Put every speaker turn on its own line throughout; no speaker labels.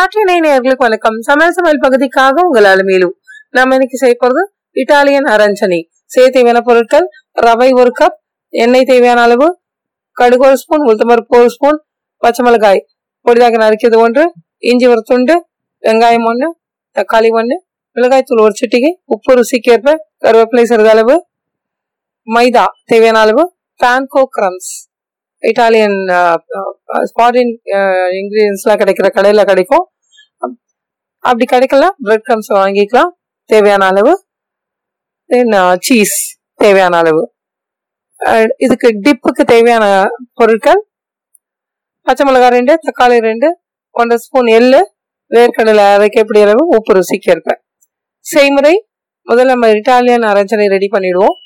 நாட்டிய வணக்கம். சமையல் சமையல் பகுதிக்காக உங்கள் அலுமையிலும் நாம் இன்னைக்கு செய்ய போறது இட்டாலியன் அரஞ்சனி செய்ய தேவையான பொருட்கள் ரவை ஒரு கப் எண்ணெய் தேவையான அளவு கடுகு ஒரு ஸ்பூன் உளுத்தம்பருப்பு ஒரு ஸ்பூன் பச்சை மிளகாய். பொடிதாக நறுக்கியது ஒன்று இஞ்சி ஒரு துண்டு வெங்காயம் ஒன்று தக்காளி ஒன்று மிளகாய் தூள் ஒரு சிட்டிகை உப்பு ருசிக்கேற்ப கருவேப்பிலை சிறிதளவு மைதா தேவையான அளவு பேன்கோ கிரம்ஸ் இட்டாலியன் ஃபாரின் இன்க்ரீடியன்ஸ்லாம் கிடைக்கிற கடையில் கிடைக்கும். அப்படி கிடைக்கல பிரெட் க்ரம்ஸ் வாங்கிக்கலாம். தேவையான அளவு. தென் சீஸ் தேவையான அளவு. இதுக்கு டிப்புக்கு தேவையான பொருட்கள். பச்சை மிளகாய் ரெண்டு தக்காளி ரெண்டு ஒன்றரை ஸ்பூன் எள்ளு வேர்க்கடலை அரைக்கப்படி அளவு உப்பு ருசிக்கு இருப்பேன் செய்முறை முதல்ல நம்ம இட்டாலியன் அரஞ்சனை ரெடி பண்ணிடுவோம்.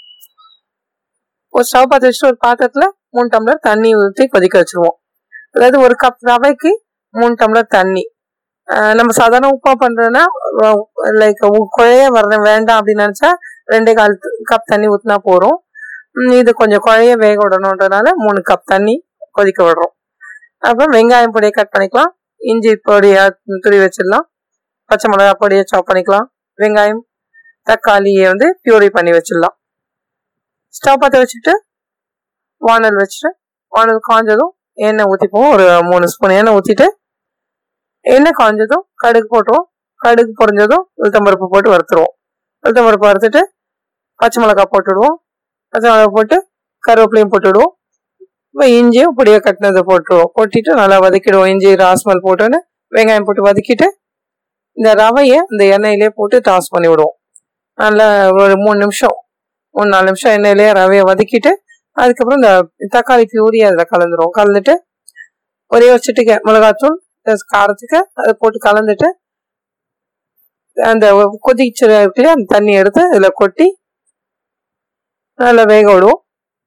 ஒரு ஸ்டவ் பார்த்து வச்சுட்டு ஒரு பாத்திரத்தில் மூணு டம்ளர் தண்ணி ஊற்றி கொதிக்க வச்சிருவோம். அதாவது ஒரு கப் ரவைக்கு மூணு டம்ளர் தண்ணி. நம்ம சாதாரண உப்பா பண்ணுறோன்னா லைக் குழைய வர வேண்டாம் அப்படின்னு நினச்சா ரெண்டே கால் கப் தண்ணி ஊற்றினா போகிறோம் இது கொஞ்சம் குழைய வேக விடணுன்றனால மூணு கப் தண்ணி கொதிக்க விடுறோம். அப்புறம் வெங்காயம் பொடியை கட் பண்ணிக்கலாம். இஞ்சி பொடியை துரி வச்சிடலாம். பச்சை மிளகாய் பொடியை சாப் பண்ணிக்கலாம். வெங்காயம் தக்காளியை வந்து பியூரி பண்ணி வச்சிடலாம். ஸ்டவ் பற்ற வச்சுட்டு வானல் வச்சுட்டு வானல் காஞ்சதும் எண்ணெய் ஊற்றிப்போம் ஒரு மூணு ஸ்பூன் எண்ணெய் ஊற்றிட்டு எண்ணெய் காஞ்சதும் கடுகு போட்டுருவோம். கடுகு பொறிஞ்சதும் உளுத்தம்பருப்பு போட்டு வறுத்துருவோம். உளுத்தம்பருப்பு வறுத்துட்டு பச்சை மிளகாய் போட்டுடுவோம் பச்சை மிளகாய் போட்டு கருவேப்பிலையும் போட்டுடுவோம் இப்போ இஞ்சியும் பொடியாக கட்டினதை போட்டுருவோம் போட்டிட்டு நல்லா வதக்கிடுவோம். இஞ்சி ராஸ்மல் போட்டோன்னு வெங்காயம் போட்டு வதக்கிட்டு இந்த ரவையை இந்த எண்ணெயிலே போட்டு டாஸ் பண்ணி விடுவோம். நல்லா ஒரு மூணு நிமிஷம் மூணு நாலு நிமிஷம் எண்ணெயிலே ரவையை வதக்கிட்டு அதுக்கப்புறம் இந்த தக்காளி பியூரி அதில் கலந்துரும் கலந்துட்டு ஒரே ஒரு சிட்டிக்கை மிளகாத்தூள் காரத்துக்கு அதை போட்டு கலந்துட்டு அந்த கொதிச்சு இருக்குல்லையா அந்த தண்ணி எடுத்து இதில் கொட்டி நல்லா வேக விடுவோம்.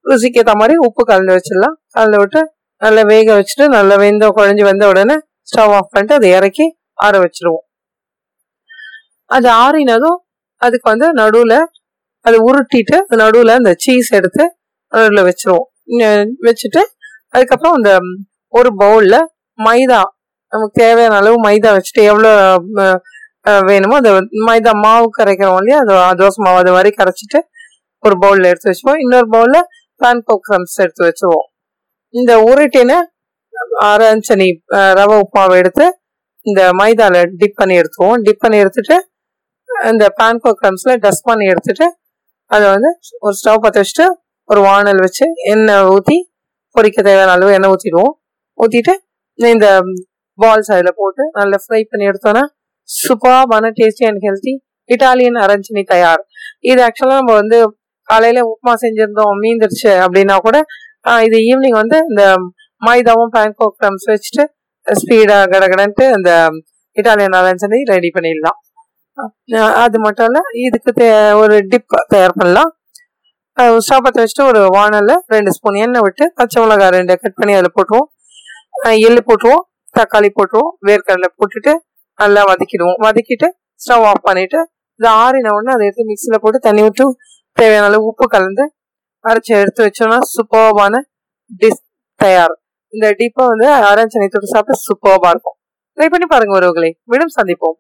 ருசிக்கு ஏற்ற மாதிரி உப்பு கலந்து வச்சிடலாம். கலந்து விட்டு நல்லா வேக வச்சுட்டு நல்லா வெந்த குழஞ்சி வந்த உடனே ஸ்டவ் ஆஃப் பண்ணிட்டு அதை இறக்கி ஆற வச்சிருவோம். அது ஆறினதும் அதுக்கு வந்து நடுவில் அதை உருட்டிட்டு நடுவில் அந்த சீஸ் எடுத்து அதில் வச்சிருவோம். வச்சுட்டு அதுக்கப்புறம் அந்த ஒரு பவுலில் மைதா. நமக்கு தேவையான அளவு மைதா வச்சுட்டு எவ்வளோ வேணுமோ அந்த மைதா மாவு கரைக்கிறோம் இல்லையா? அது தோசை மாவு அது மாதிரி கரைச்சிட்டு ஒரு பவுலில் எடுத்து வச்சுப்போம். இன்னொரு பவுலில் பேன்கோ க்ரம்ஸ் எடுத்து வச்சுருவோம் இந்த உருட்டின ஆரஞ்சனி ரவை உப்புமாவை எடுத்து இந்த மைதாவில் டிப் பண்ணி எடுத்துவோம் டிப் பண்ணி எடுத்துட்டு இந்த பேன்கோ க்ரம்ஸ்ல டஸ்ட் பண்ணி எடுத்துட்டு அதை வந்து ஒரு ஸ்டவ் பற்ற வச்சுட்டு ஒரு வானல் வச்சு எண்ணெய் ஊற்றி பொரிக்க தேவையான அளவு எண்ணெய் ஊற்றிடுவோம் ஊற்றிட்டு இந்த பால்ஸ் அதில் போட்டு நல்லா ஃப்ரை பண்ணி எடுத்தோன்னா சூப்பரான tasty and healthy Italian arancini தயார். இது ஆக்சுவலாக நம்ம வந்து காலையில் உப்புமா செஞ்சுருந்தோம் மீந்துருச்சு அப்படின்னா கூட இது ஈவினிங் வந்து இந்த மைதாவும் பேங்கோக் க்ரம்ஸ் வச்சுட்டு ஸ்பீடாக கடகடன்ட்டு அந்த இட்டாலியன் அரஞ்சனி ரெடி பண்ணிடலாம். அது மட்டும் இல்லை இதுக்கு தே ஒரு டிப் தயார் பண்ணலாம். ஸ்டவ் பற்ற வச்சுட்டு ஒரு வானலில் ரெண்டு ஸ்பூன் எண்ணெய் விட்டு பச்சை மிளகாய் ரெண்டு கட் பண்ணி அதில் போட்டுருவோம். எள்ளு போட்டுருவோம். தக்காளி போட்டுருவோம். வேர்க்கடலை போட்டுட்டு நல்லா வதக்கிடுவோம். வதக்கிட்டு ஸ்டவ் ஆஃப் பண்ணிவிட்டு இது ஆறின உடனே அதை எடுத்து மிக்சியில் போட்டு தண்ணி விட்டு தேவையான அளவு உப்பு கலந்து அரைச்சி எடுத்து வச்சோம்னா சூப்பர்பான டிஷ் தயார். இந்த டிப்பை வந்து ஆரஞ்சு தொட்டு சாப்பிட்டு சூப்பர்பாக இருக்கும். ட்ரை பண்ணி பாருங்கள் உறவுகளை. மீண்டும் சந்திப்போம்.